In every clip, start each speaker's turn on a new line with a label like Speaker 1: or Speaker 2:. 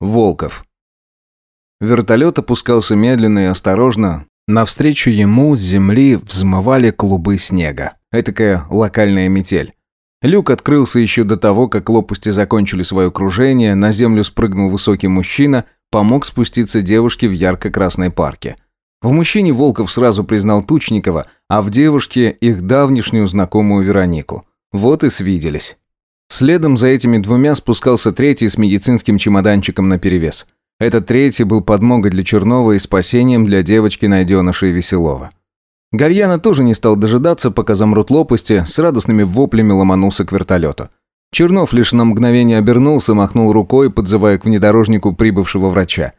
Speaker 1: Волков. Вертолет опускался медленно и осторожно. Навстречу ему с земли взмывали клубы снега. Этакая локальная метель. Люк открылся еще до того, как лопасти закончили свое кружение, на землю спрыгнул высокий мужчина, помог спуститься девушке в ярко-красной парке. В мужчине Волков сразу признал Тучникова, а в девушке их давнишнюю знакомую Веронику. Вот и свиделись. Следом за этими двумя спускался третий с медицинским чемоданчиком наперевес. Этот третий был подмогой для Чернова и спасением для девочки-найденыша и Веселова. Гальяна тоже не стал дожидаться, пока замрут лопасти, с радостными воплями ломанулся к вертолету. Чернов лишь на мгновение обернулся, махнул рукой, подзывая к внедорожнику прибывшего врача.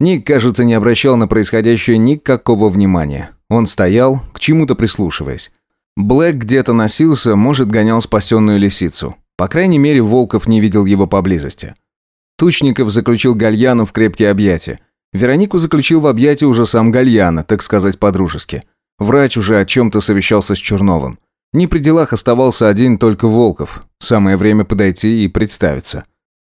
Speaker 1: Ник, кажется, не обращал на происходящее никакого внимания. Он стоял, к чему-то прислушиваясь. Блэк где-то носился, может, гонял спасенную лисицу. По крайней мере, Волков не видел его поблизости. Тучников заключил Гальяну в крепкие объятия. Веронику заключил в объятия уже сам Гальяна, так сказать, по-дружески. Врач уже о чем-то совещался с Черновым. Не при делах оставался один только Волков. Самое время подойти и представиться.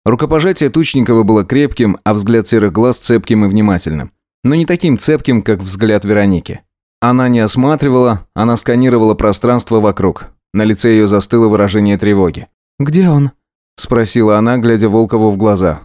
Speaker 1: Рукопожатие Тучникова было крепким, а взгляд серых глаз цепким и внимательным. Но не таким цепким, как взгляд Вероники. Она не осматривала, она сканировала пространство вокруг. На лице ее застыло выражение тревоги.
Speaker 2: «Где он?»
Speaker 1: – спросила она, глядя Волкову в глаза.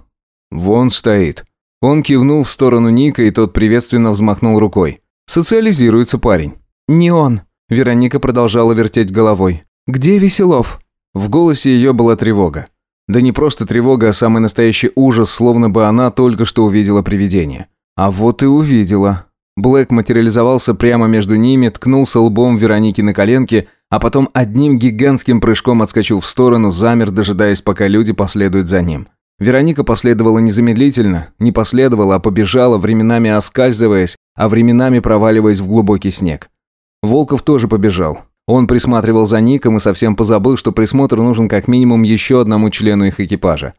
Speaker 1: «Вон стоит». Он кивнул в сторону Ника, и тот приветственно взмахнул рукой. «Социализируется парень».
Speaker 2: «Не он», – Вероника продолжала вертеть головой. «Где Веселов?»
Speaker 1: В голосе ее была тревога. Да не просто тревога, а самый настоящий ужас, словно бы она только что увидела привидение. А вот и увидела. Блэк материализовался прямо между ними, ткнулся лбом Вероники на коленке – а потом одним гигантским прыжком отскочил в сторону, замер, дожидаясь, пока люди последуют за ним. Вероника последовала незамедлительно, не последовала, а побежала, временами оскальзываясь, а временами проваливаясь в глубокий снег. Волков тоже побежал. Он присматривал за Ником и совсем позабыл, что присмотр нужен как минимум еще одному члену их экипажа.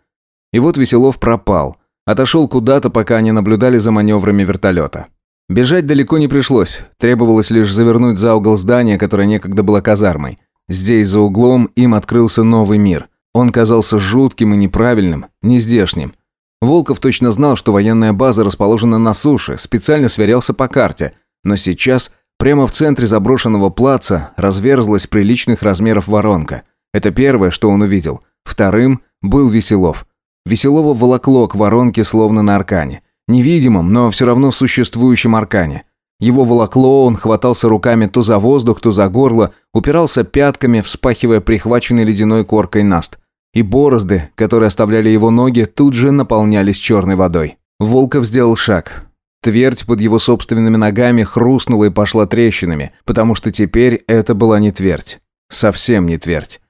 Speaker 1: И вот Веселов пропал. Отошел куда-то, пока они наблюдали за маневрами вертолета. Бежать далеко не пришлось, требовалось лишь завернуть за угол здания, которое некогда было казармой. Здесь, за углом, им открылся новый мир. Он казался жутким и неправильным, нездешним. Волков точно знал, что военная база расположена на суше, специально сверялся по карте, но сейчас прямо в центре заброшенного плаца разверзлась приличных размеров воронка. Это первое, что он увидел. Вторым был Веселов. Веселова волокло к воронке, словно на аркане невидимом, но все равно существующем аркане. Его волокло, он хватался руками то за воздух, то за горло, упирался пятками, вспахивая прихваченный ледяной коркой наст. И борозды, которые оставляли его ноги, тут же наполнялись черной водой. Волков сделал шаг. Твердь под его собственными ногами хрустнула и пошла трещинами, потому что теперь это была не твердь. Совсем не твердь.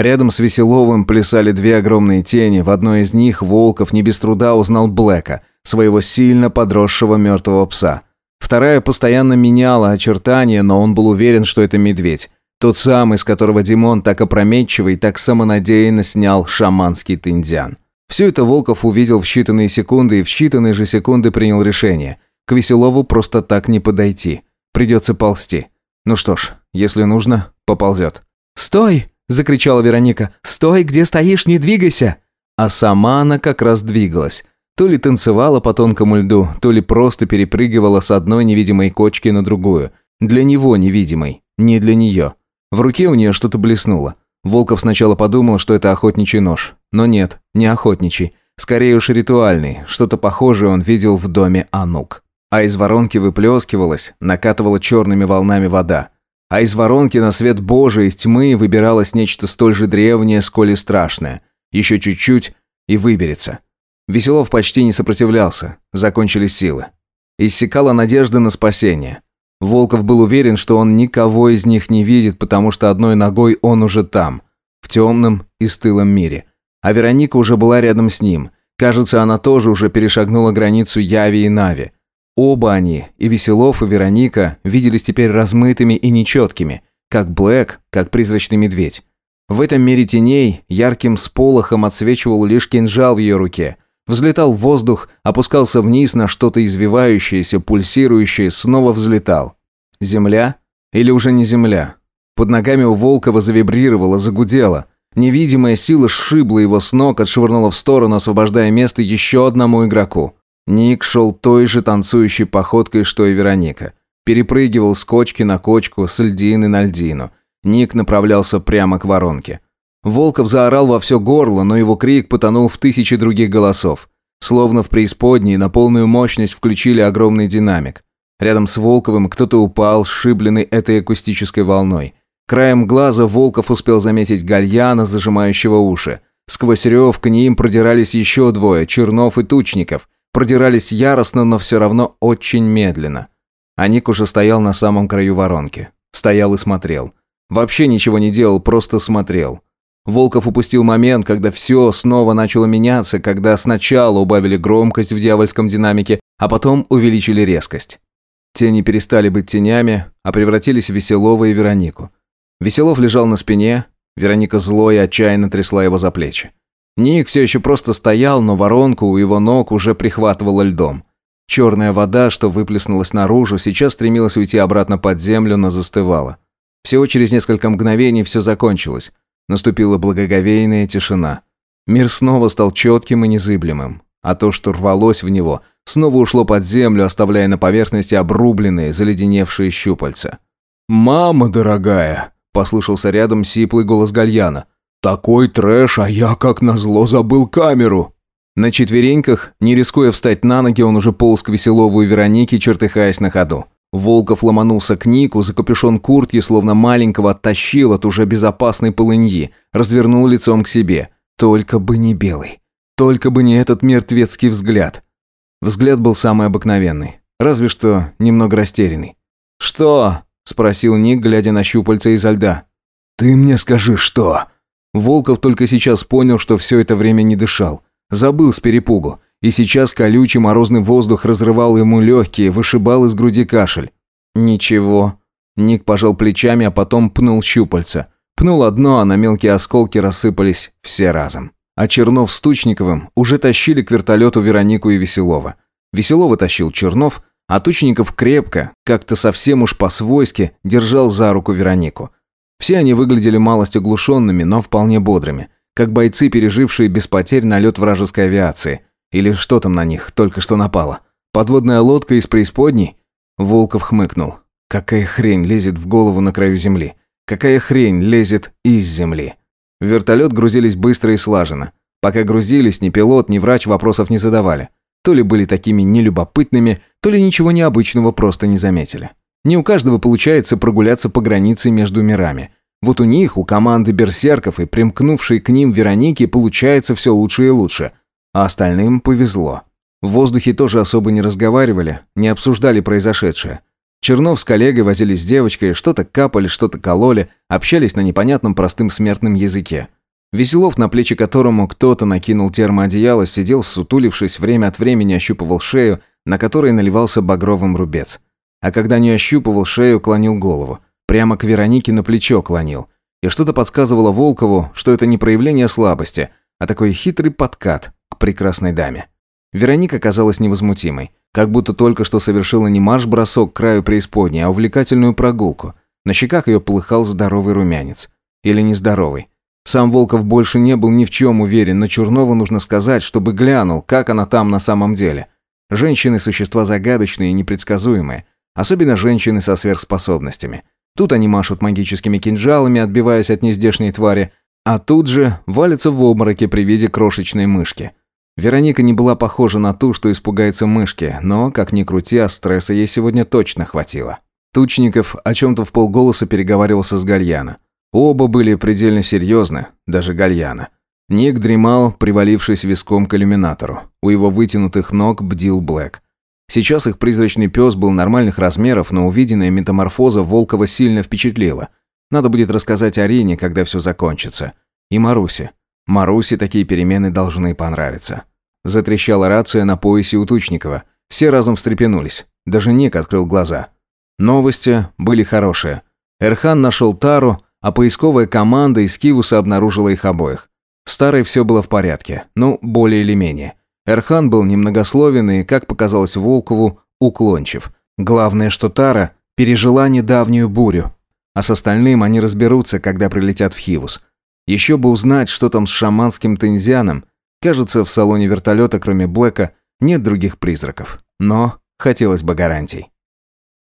Speaker 1: Рядом с Веселовым плясали две огромные тени, в одной из них Волков не без труда узнал Блэка, своего сильно подросшего мертвого пса. Вторая постоянно меняла очертания, но он был уверен, что это медведь. Тот самый, из которого Димон так опрометчиво и так самонадеянно снял шаманский тиндзян. Все это Волков увидел в считанные секунды и в считанные же секунды принял решение. К Веселову просто так не подойти. Придется ползти. Ну что ж, если нужно, поползет.
Speaker 2: «Стой!» закричала Вероника. «Стой, где стоишь, не двигайся!»
Speaker 1: А сама она как раз двигалась. То ли танцевала по тонкому льду, то ли просто перепрыгивала с одной невидимой кочки на другую. Для него невидимой, не для нее. В руке у нее что-то блеснуло. Волков сначала подумал, что это охотничий нож. Но нет, не охотничий. Скорее уж ритуальный. Что-то похожее он видел в доме Анук. А из воронки выплескивалась, накатывала черными волнами вода а из воронки на свет Божий из тьмы выбиралось нечто столь же древнее, сколь и страшное. Еще чуть-чуть и выберется. Веселов почти не сопротивлялся, закончились силы. Иссякала надежда на спасение. Волков был уверен, что он никого из них не видит, потому что одной ногой он уже там, в темном и стылом мире. А Вероника уже была рядом с ним. Кажется, она тоже уже перешагнула границу Яви и Нави. Оба они, и Веселов, и Вероника, виделись теперь размытыми и нечеткими, как Блэк, как призрачный медведь. В этом мире теней ярким сполохом отсвечивал лишь кинжал в ее руке. Взлетал в воздух, опускался вниз на что-то извивающееся, пульсирующее, снова взлетал. Земля? Или уже не земля? Под ногами у Волкова завибрировало, загудело. Невидимая сила сшибла его с ног, отшвырнула в сторону, освобождая место еще одному игроку. Ник шел той же танцующей походкой, что и Вероника. Перепрыгивал с кочки на кочку, с льдины на льдину. Ник направлялся прямо к воронке. Волков заорал во все горло, но его крик потонул в тысячи других голосов. Словно в преисподней на полную мощность включили огромный динамик. Рядом с Волковым кто-то упал, сшибленный этой акустической волной. Краем глаза Волков успел заметить гальяна, зажимающего уши. Сквозь рев к ним продирались еще двое, Чернов и Тучников – Продирались яростно, но все равно очень медленно. А уже стоял на самом краю воронки. Стоял и смотрел. Вообще ничего не делал, просто смотрел. Волков упустил момент, когда все снова начало меняться, когда сначала убавили громкость в дьявольском динамике, а потом увеличили резкость. Тени перестали быть тенями, а превратились в Веселова и Веронику. Веселов лежал на спине, Вероника злой и отчаянно трясла его за плечи. Ник все еще просто стоял, но воронку у его ног уже прихватывала льдом. Черная вода, что выплеснулась наружу, сейчас стремилась уйти обратно под землю, но застывала. Всего через несколько мгновений все закончилось. Наступила благоговейная тишина. Мир снова стал четким и незыблемым. А то, что рвалось в него, снова ушло под землю, оставляя на поверхности обрубленные, заледеневшие щупальца. «Мама дорогая!» – послышался рядом сиплый голос Гальяна – такой трэш, а я, как назло, забыл камеру. На четвереньках, не рискуя встать на ноги, он уже полз к веселовую Веронике, чертыхаясь на ходу. Волков ломанулся к Нику, за капюшон куртки, словно маленького, оттащил от уже безопасной полыньи, развернул лицом к себе. Только бы не белый. Только бы не этот мертвецкий взгляд. Взгляд был самый обыкновенный, разве что немного растерянный. «Что?» – спросил Ник, глядя на щупальца изо льда. «Ты мне скажи, что?» Волков только сейчас понял, что все это время не дышал. Забыл с перепугу. И сейчас колючий морозный воздух разрывал ему легкие, вышибал из груди кашель. «Ничего». Ник пожал плечами, а потом пнул щупальца. Пнул одно, а на мелкие осколки рассыпались все разом. А Чернов с Тучниковым уже тащили к вертолету Веронику и Веселова. Веселова тащил Чернов, а Тучников крепко, как-то совсем уж по-свойски, держал за руку Веронику. Все они выглядели малость оглушенными, но вполне бодрыми, как бойцы, пережившие без потерь налет вражеской авиации. Или что там на них только что напало? Подводная лодка из преисподней? Волков хмыкнул. Какая хрень лезет в голову на краю земли? Какая хрень лезет из земли? В вертолет грузились быстро и слаженно. Пока грузились, ни пилот, ни врач вопросов не задавали. То ли были такими нелюбопытными, то ли ничего необычного просто не заметили. Не у каждого получается прогуляться по границе между мирами. Вот у них, у команды берсерков и примкнувшей к ним Вероники, получается все лучше и лучше. А остальным повезло. В воздухе тоже особо не разговаривали, не обсуждали произошедшее. Чернов с коллегой возились с девочкой, что-то капали, что-то кололи, общались на непонятном простым смертном языке. Веселов, на плечи которому кто-то накинул термоодеяло, сидел, сутулившись, время от времени ощупывал шею, на которой наливался багровым рубец. А когда не ощупывал шею, клонил голову. Прямо к Веронике на плечо клонил. И что-то подсказывало Волкову, что это не проявление слабости, а такой хитрый подкат к прекрасной даме. Вероника казалась невозмутимой, как будто только что совершила не марш-бросок к краю преисподней, а увлекательную прогулку. На щеках ее полыхал здоровый румянец. Или нездоровый. Сам Волков больше не был ни в чем уверен, но Чернову нужно сказать, чтобы глянул, как она там на самом деле. Женщины – существа загадочные и непредсказуемые. Особенно женщины со сверхспособностями. Тут они машут магическими кинжалами, отбиваясь от нездешней твари, а тут же валятся в обмороке при виде крошечной мышки. Вероника не была похожа на ту, что испугается мышки, но, как ни крути, а стресса ей сегодня точно хватило. Тучников о чем-то в полголоса переговаривался с Гальяна. Оба были предельно серьезны, даже Гальяна. Ник дремал, привалившись виском к иллюминатору. У его вытянутых ног бдил Блэк. Сейчас их призрачный пес был нормальных размеров, но увиденная метаморфоза Волкова сильно впечатлила. Надо будет рассказать Арине, когда все закончится. И Марусе. Марусе такие перемены должны понравиться. Затрещала рация на поясе у Тучникова. Все разом встрепенулись. Даже Ник открыл глаза. Новости были хорошие. Эрхан нашел Тару, а поисковая команда из Кивуса обнаружила их обоих. Старой все было в порядке, ну, более или менее. Эрхан был немногословен и, как показалось Волкову, уклончив. Главное, что Тара пережила недавнюю бурю. А с остальным они разберутся, когда прилетят в Хивус. Еще бы узнать, что там с шаманским тензианом. Кажется, в салоне вертолета, кроме Блэка, нет других призраков. Но хотелось бы гарантий.